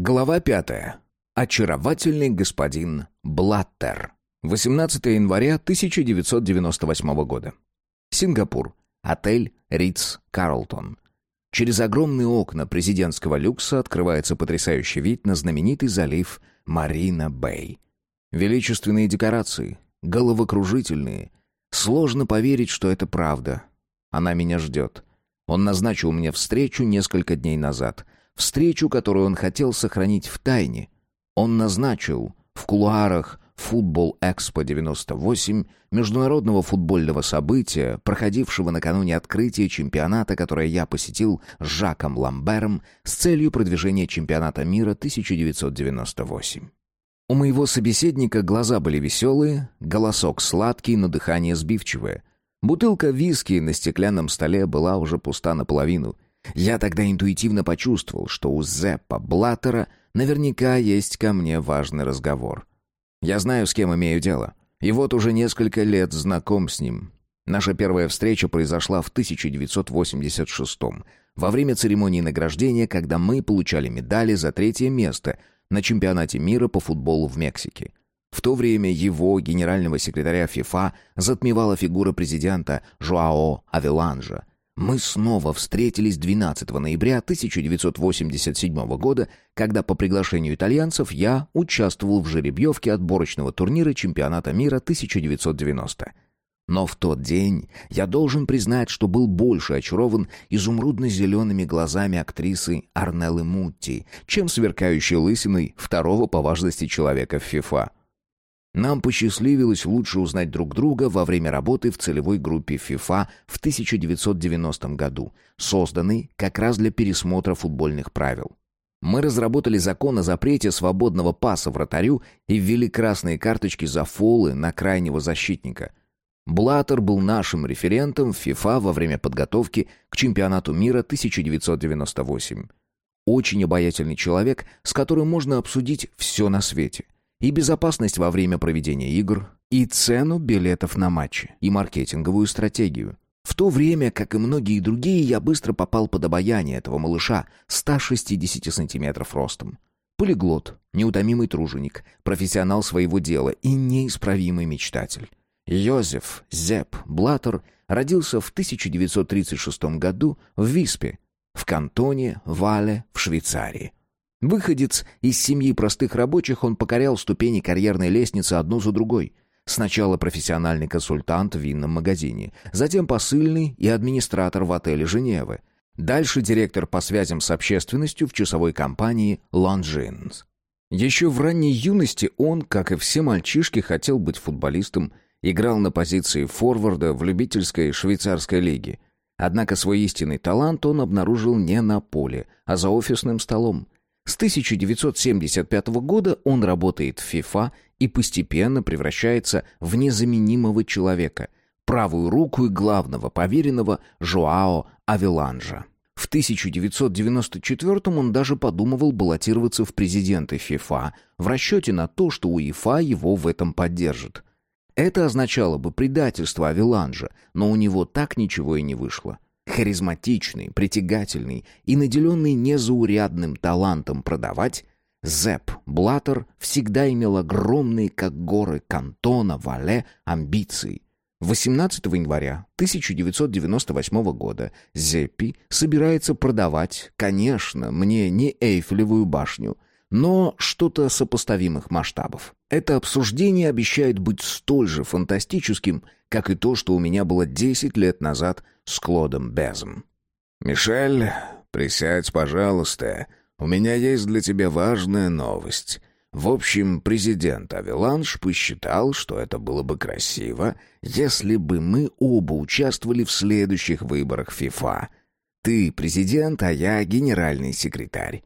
Глава пятая. Очаровательный господин Блаттер. 18 января 1998 года. Сингапур. Отель Ритц Карлтон. Через огромные окна президентского люкса открывается потрясающий вид на знаменитый залив Марина-Бэй. Величественные декорации, головокружительные. Сложно поверить, что это правда. Она меня ждет. Он назначил мне встречу несколько дней назад. Встречу, которую он хотел сохранить в тайне. Он назначил в кулуарах Футбол Экспо 98, международного футбольного события, проходившего накануне открытия чемпионата, которое я посетил с Жаком Ламбером с целью продвижения чемпионата мира 1998. У моего собеседника глаза были веселые, голосок сладкий, но дыхание сбивчивое. Бутылка виски на стеклянном столе была уже пуста наполовину. Я тогда интуитивно почувствовал, что у Зеппа Блаттера наверняка есть ко мне важный разговор. Я знаю, с кем имею дело. И вот уже несколько лет знаком с ним. Наша первая встреча произошла в 1986 во время церемонии награждения, когда мы получали медали за третье место на чемпионате мира по футболу в Мексике. В то время его, генерального секретаря ФИФА, затмевала фигура президента Жуао Авеланжа, мы снова встретились 12 ноября 1987 года, когда по приглашению итальянцев я участвовал в жеребьевке отборочного турнира чемпионата мира 1990. Но в тот день я должен признать, что был больше очарован изумрудно-зелеными глазами актрисы Арнеллы Мутти, чем сверкающей лысиной второго по важности человека в ФИФА. Нам посчастливилось лучше узнать друг друга во время работы в целевой группе FIFA в 1990 году, созданной как раз для пересмотра футбольных правил. Мы разработали закон о запрете свободного паса вратарю и ввели красные карточки за фолы на крайнего защитника. Блаттер был нашим референтом в FIFA во время подготовки к чемпионату мира 1998. Очень обаятельный человек, с которым можно обсудить все на свете – и безопасность во время проведения игр, и цену билетов на матчи, и маркетинговую стратегию. В то время, как и многие другие, я быстро попал под обаяние этого малыша 160 сантиметров ростом. Полиглот, неутомимый труженик, профессионал своего дела и неисправимый мечтатель. Йозеф Зепп Блаттер родился в 1936 году в Виспе, в кантоне Вале в Швейцарии. Выходец из семьи простых рабочих, он покорял ступени карьерной лестницы одну за другой. Сначала профессиональный консультант в винном магазине, затем посыльный и администратор в отеле Женевы. Дальше директор по связям с общественностью в часовой компании «Лонжинс». Еще в ранней юности он, как и все мальчишки, хотел быть футболистом, играл на позиции форварда в любительской швейцарской лиге. Однако свой истинный талант он обнаружил не на поле, а за офисным столом – с 1975 года он работает в FIFA и постепенно превращается в незаменимого человека, правую руку и главного поверенного Жоао Авеланжа. В 1994 он даже подумывал баллотироваться в президенты FIFA в расчете на то, что УЕФА его в этом поддержит. Это означало бы предательство Авеланжа, но у него так ничего и не вышло. Харизматичный, притягательный и наделенный незаурядным талантом продавать, Зепп Блаттер всегда имел огромные, как горы Кантона, Вале, амбиции. 18 января 1998 года Зеппи собирается продавать, конечно, мне не Эйфелевую башню, но что-то сопоставимых масштабов. Это обсуждение обещает быть столь же фантастическим, как и то, что у меня было 10 лет назад с Клодом Безом. «Мишель, присядь, пожалуйста. У меня есть для тебя важная новость. В общем, президент Авеланш посчитал, что это было бы красиво, если бы мы оба участвовали в следующих выборах ФИФА. Ты президент, а я генеральный секретарь».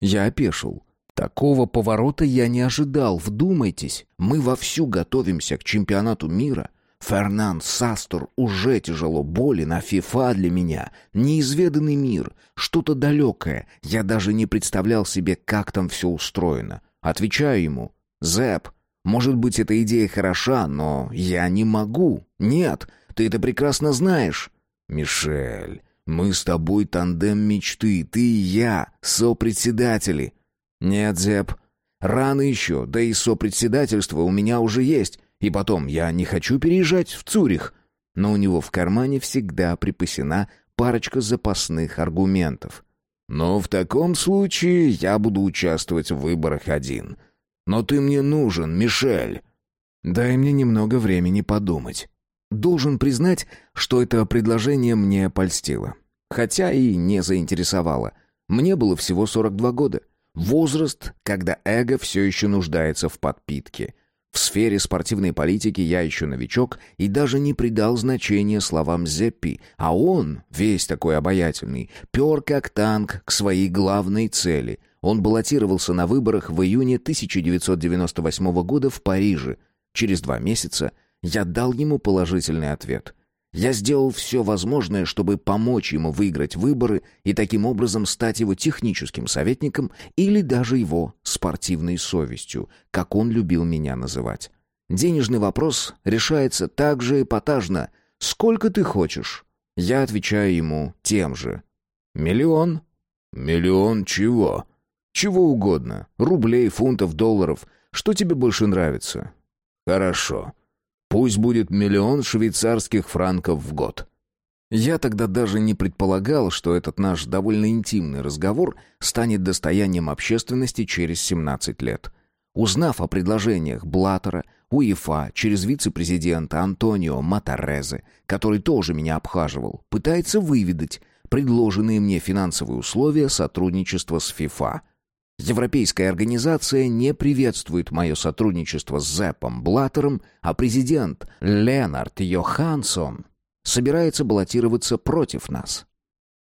Я опешил. Такого поворота я не ожидал, вдумайтесь. Мы вовсю готовимся к чемпионату мира. Фернан Састор уже тяжело болен, а ФИФА для меня — неизведанный мир, что-то далекое. Я даже не представлял себе, как там все устроено. Отвечаю ему, «Зэп, может быть, эта идея хороша, но я не могу. Нет, ты это прекрасно знаешь». «Мишель, мы с тобой тандем мечты, ты и я, сопредседатели». «Нет, Зеп, рано еще, да и сопредседательство у меня уже есть. И потом, я не хочу переезжать в Цюрих». Но у него в кармане всегда припасена парочка запасных аргументов. «Но в таком случае я буду участвовать в выборах один. Но ты мне нужен, Мишель». «Дай мне немного времени подумать». Должен признать, что это предложение мне польстило. Хотя и не заинтересовало. Мне было всего 42 года. Возраст, когда эго все еще нуждается в подпитке. В сфере спортивной политики я еще новичок и даже не придал значения словам Зеппи, а он, весь такой обаятельный, пер как танк к своей главной цели. Он баллотировался на выборах в июне 1998 года в Париже. Через два месяца я дал ему положительный ответ. Я сделал все возможное, чтобы помочь ему выиграть выборы и таким образом стать его техническим советником или даже его спортивной совестью, как он любил меня называть. Денежный вопрос решается так же эпатажно. «Сколько ты хочешь?» Я отвечаю ему тем же. «Миллион». «Миллион чего?» «Чего угодно. Рублей, фунтов, долларов. Что тебе больше нравится?» «Хорошо. Пусть будет миллион швейцарских франков в год. Я тогда даже не предполагал, что этот наш довольно интимный разговор станет достоянием общественности через 17 лет. Узнав о предложениях Блаттера, УЕФА через вице-президента Антонио Матарезе, который тоже меня обхаживал, пытается выведать предложенные мне финансовые условия сотрудничества с ФИФА – Европейская организация не приветствует мое сотрудничество с Зеппом Блаттером, а президент Ленард Йоханссон собирается баллотироваться против нас.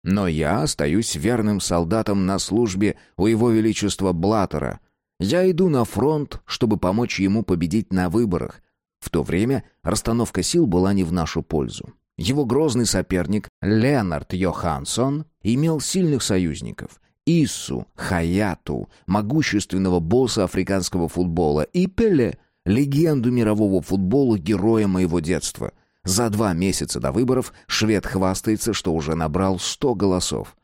Но я остаюсь верным солдатом на службе у его величества Блаттера. Я иду на фронт, чтобы помочь ему победить на выборах. В то время расстановка сил была не в нашу пользу. Его грозный соперник Ленард Йоханссон имел сильных союзников – Иссу, Хаяту, могущественного босса африканского футбола, и Пеле, легенду мирового футбола, героя моего детства. За два месяца до выборов швед хвастается, что уже набрал сто голосов.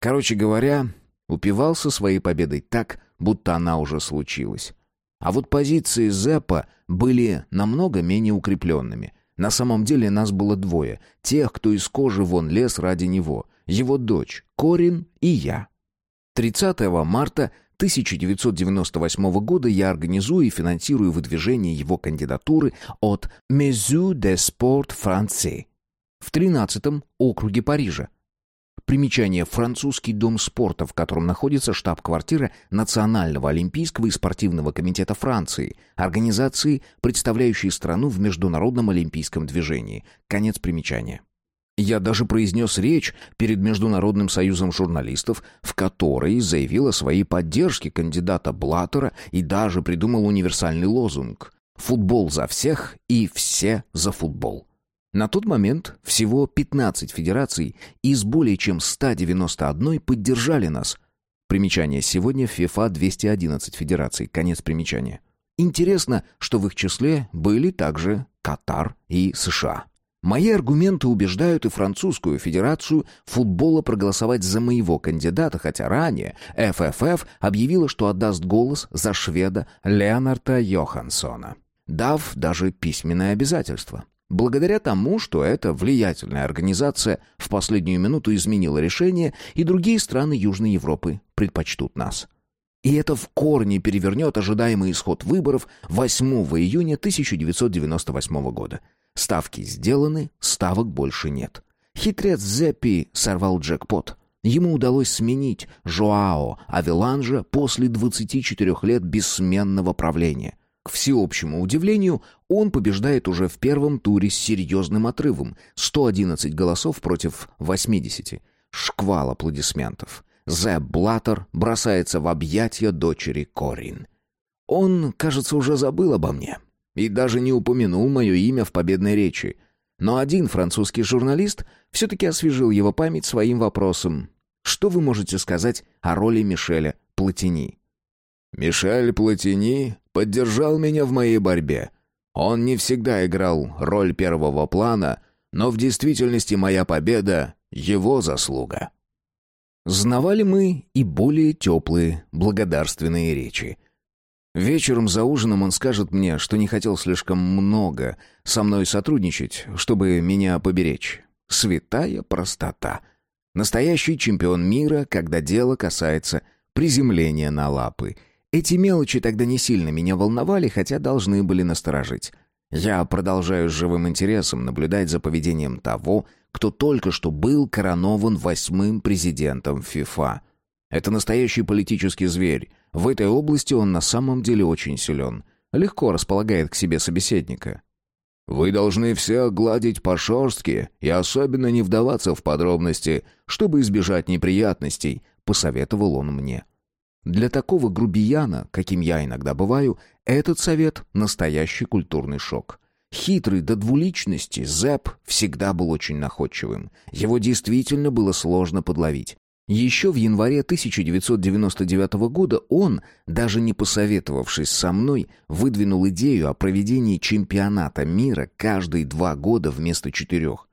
Короче говоря, упивался своей победой так, будто она уже случилась. А вот позиции Зеппа были намного менее укрепленными. На самом деле нас было двое. Тех, кто из кожи вон лез ради него. Его дочь, Корин и я. 30 марта 1998 года я организую и финансирую выдвижение его кандидатуры от Maison de Sport Français в 13-м округе Парижа. Примечание «Французский дом спорта», в котором находится штаб-квартира Национального олимпийского и спортивного комитета Франции, организации, представляющей страну в международном олимпийском движении. Конец примечания. Я даже произнес речь перед Международным союзом журналистов, в которой заявил о своей поддержке кандидата Блаттера и даже придумал универсальный лозунг «Футбол за всех и все за футбол». На тот момент всего 15 федераций из более чем 191 поддержали нас. Примечание сегодня FIFA 211 федераций. Конец примечания. Интересно, что в их числе были также Катар и США. Мои аргументы убеждают и французскую федерацию футбола проголосовать за моего кандидата, хотя ранее ФФФ объявила, что отдаст голос за шведа Леонарда Йоханссона, дав даже письменное обязательство. Благодаря тому, что эта влиятельная организация в последнюю минуту изменила решение, и другие страны Южной Европы предпочтут нас. И это в корне перевернет ожидаемый исход выборов 8 июня 1998 года – Ставки сделаны, ставок больше нет. Хитрец Зеппи сорвал джекпот. Ему удалось сменить Жоао Авеланжа после 24 лет бессменного правления. К всеобщему удивлению, он побеждает уже в первом туре с серьезным отрывом – 111 голосов против 80. Шквал аплодисментов. Зепп Блаттер бросается в объятия дочери Корин. Он, кажется, уже забыл обо мне и даже не упомянул мое имя в победной речи. Но один французский журналист все-таки освежил его память своим вопросом. Что вы можете сказать о роли Мишеля Платини? «Мишель Платини поддержал меня в моей борьбе. Он не всегда играл роль первого плана, но в действительности моя победа — его заслуга». Знавали мы и более теплые, благодарственные речи. Вечером за ужином он скажет мне, что не хотел слишком много со мной сотрудничать, чтобы меня поберечь. Святая простота. Настоящий чемпион мира, когда дело касается приземления на лапы. Эти мелочи тогда не сильно меня волновали, хотя должны были насторожить. Я продолжаю с живым интересом наблюдать за поведением того, кто только что был коронован восьмым президентом ФИФА. Это настоящий политический зверь. В этой области он на самом деле очень силен. Легко располагает к себе собеседника. «Вы должны все гладить по шерстке и особенно не вдаваться в подробности, чтобы избежать неприятностей», — посоветовал он мне. Для такого грубияна, каким я иногда бываю, этот совет — настоящий культурный шок. Хитрый до двуличности, Зэп всегда был очень находчивым. Его действительно было сложно подловить. Еще в январе 1999 года он, даже не посоветовавшись со мной, выдвинул идею о проведении чемпионата мира каждые два года вместо четырех.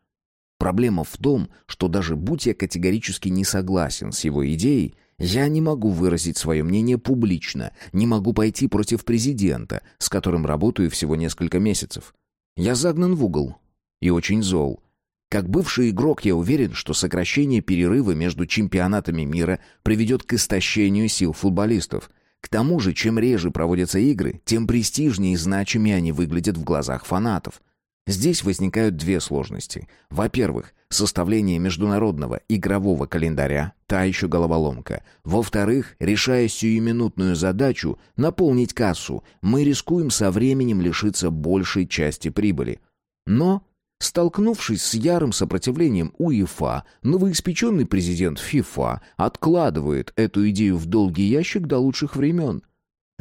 Проблема в том, что даже будь я категорически не согласен с его идеей, я не могу выразить свое мнение публично, не могу пойти против президента, с которым работаю всего несколько месяцев. Я загнан в угол и очень зол. Как бывший игрок я уверен, что сокращение перерыва между чемпионатами мира приведет к истощению сил футболистов. К тому же, чем реже проводятся игры, тем престижнее и значимее они выглядят в глазах фанатов. Здесь возникают две сложности. Во-первых, составление международного игрового календаря – та еще головоломка. Во-вторых, решая сиюминутную задачу – наполнить кассу, мы рискуем со временем лишиться большей части прибыли. Но, столкнувшись с ярым сопротивлением УЕФА, новоиспеченный президент ФИФА откладывает эту идею в долгий ящик до лучших времен –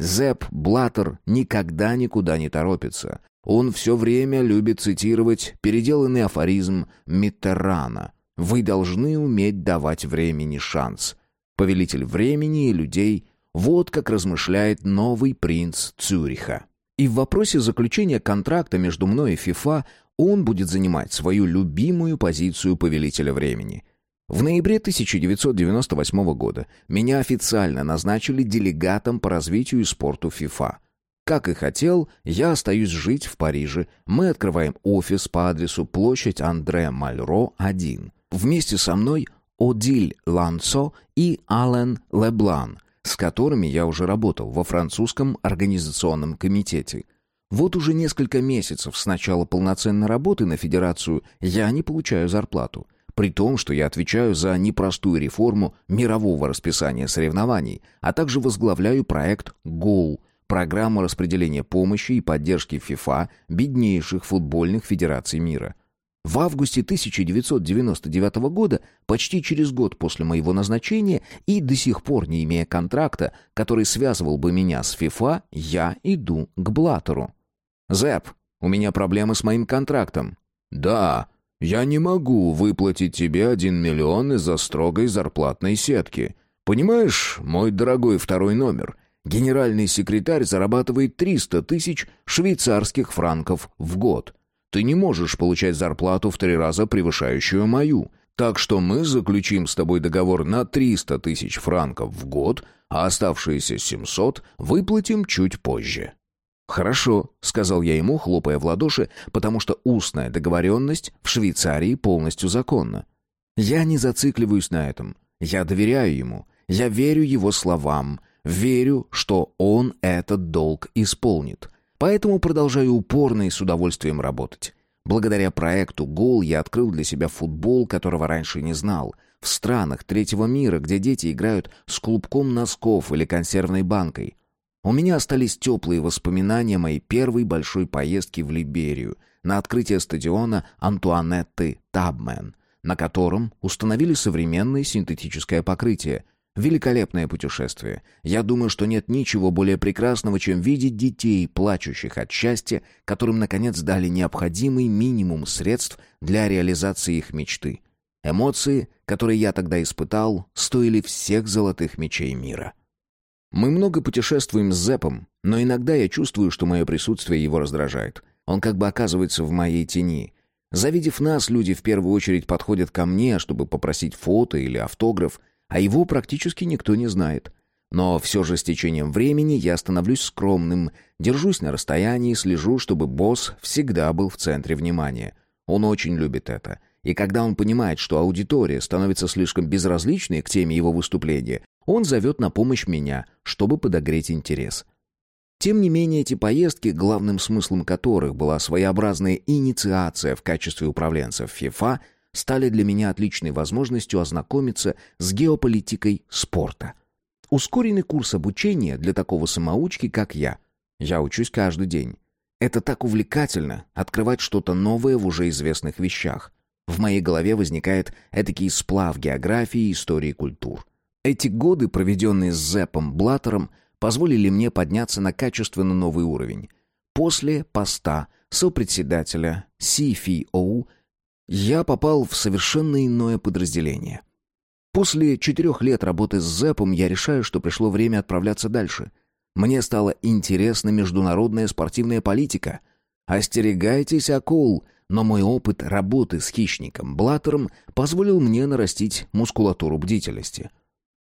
Зепп Блаттер никогда никуда не торопится. Он все время любит цитировать переделанный афоризм Миттерана «Вы должны уметь давать времени шанс». Повелитель времени и людей – вот как размышляет новый принц Цюриха. И в вопросе заключения контракта между мной и ФИФА он будет занимать свою любимую позицию повелителя времени. В ноябре 1998 года меня официально назначили делегатом по развитию и спорту ФИФА – как и хотел, я остаюсь жить в Париже. Мы открываем офис по адресу площадь Андре Мальро, 1. Вместе со мной Одиль Лансо и Ален Леблан, с которыми я уже работал во французском организационном комитете. Вот уже несколько месяцев с начала полноценной работы на федерацию я не получаю зарплату. При том, что я отвечаю за непростую реформу мирового расписания соревнований, а также возглавляю проект «Гол», программу распределения помощи и поддержки ФИФА беднейших футбольных федераций мира. В августе 1999 года, почти через год после моего назначения и до сих пор не имея контракта, который связывал бы меня с ФИФА, я иду к Блаттеру. «Зэп, у меня проблемы с моим контрактом». «Да, я не могу выплатить тебе один миллион из-за строгой зарплатной сетки. Понимаешь, мой дорогой второй номер, Генеральный секретарь зарабатывает 300 тысяч швейцарских франков в год. Ты не можешь получать зарплату в три раза превышающую мою. Так что мы заключим с тобой договор на 300 тысяч франков в год, а оставшиеся 700 выплатим чуть позже». «Хорошо», — сказал я ему, хлопая в ладоши, потому что устная договоренность в Швейцарии полностью законна. Я не зацикливаюсь на этом. Я доверяю ему. Я верю его словам. Верю, что он этот долг исполнит. Поэтому продолжаю упорно и с удовольствием работать. Благодаря проекту «Гол» я открыл для себя футбол, которого раньше не знал. В странах третьего мира, где дети играют с клубком носков или консервной банкой. У меня остались теплые воспоминания моей первой большой поездки в Либерию на открытие стадиона Антуанетты Табмен, на котором установили современное синтетическое покрытие, Великолепное путешествие. Я думаю, что нет ничего более прекрасного, чем видеть детей, плачущих от счастья, которым, наконец, дали необходимый минимум средств для реализации их мечты. Эмоции, которые я тогда испытал, стоили всех золотых мечей мира. Мы много путешествуем с Зепом, но иногда я чувствую, что мое присутствие его раздражает. Он как бы оказывается в моей тени. Завидев нас, люди в первую очередь подходят ко мне, чтобы попросить фото или автограф — а его практически никто не знает. Но все же с течением времени я становлюсь скромным, держусь на расстоянии, слежу, чтобы босс всегда был в центре внимания. Он очень любит это. И когда он понимает, что аудитория становится слишком безразличной к теме его выступления, он зовет на помощь меня, чтобы подогреть интерес. Тем не менее, эти поездки, главным смыслом которых была своеобразная инициация в качестве управленцев ФИФА, стали для меня отличной возможностью ознакомиться с геополитикой спорта. Ускоренный курс обучения для такого самоучки, как я. Я учусь каждый день. Это так увлекательно — открывать что-то новое в уже известных вещах. В моей голове возникает этакий сплав географии и истории культур. Эти годы, проведенные с Зепом Блаттером, позволили мне подняться на качественно новый уровень. После поста сопредседателя CFO я попал в совершенно иное подразделение — После четырех лет работы с Зэпом я решаю, что пришло время отправляться дальше. Мне стала интересна международная спортивная политика. Остерегайтесь акул, но мой опыт работы с хищником Блаттером позволил мне нарастить мускулатуру бдительности.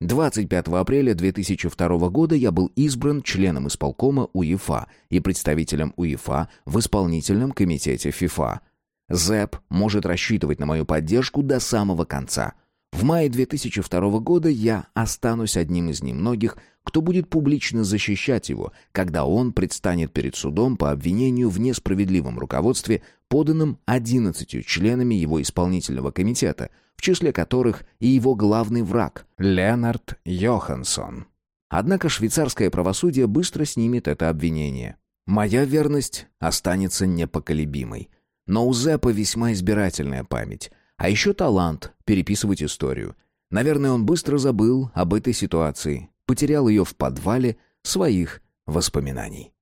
25 апреля 2002 года я был избран членом исполкома УЕФА и представителем УЕФА в исполнительном комитете ФИФА. ЗЭП может рассчитывать на мою поддержку до самого конца – в мае 2002 года я останусь одним из немногих, кто будет публично защищать его, когда он предстанет перед судом по обвинению в несправедливом руководстве, поданном 11 членами его исполнительного комитета, в числе которых и его главный враг Леонард Йоханссон. Однако швейцарское правосудие быстро снимет это обвинение. Моя верность останется непоколебимой. Но у Зеппа весьма избирательная память. А еще талант переписывать историю. Наверное, он быстро забыл об этой ситуации, потерял ее в подвале своих воспоминаний.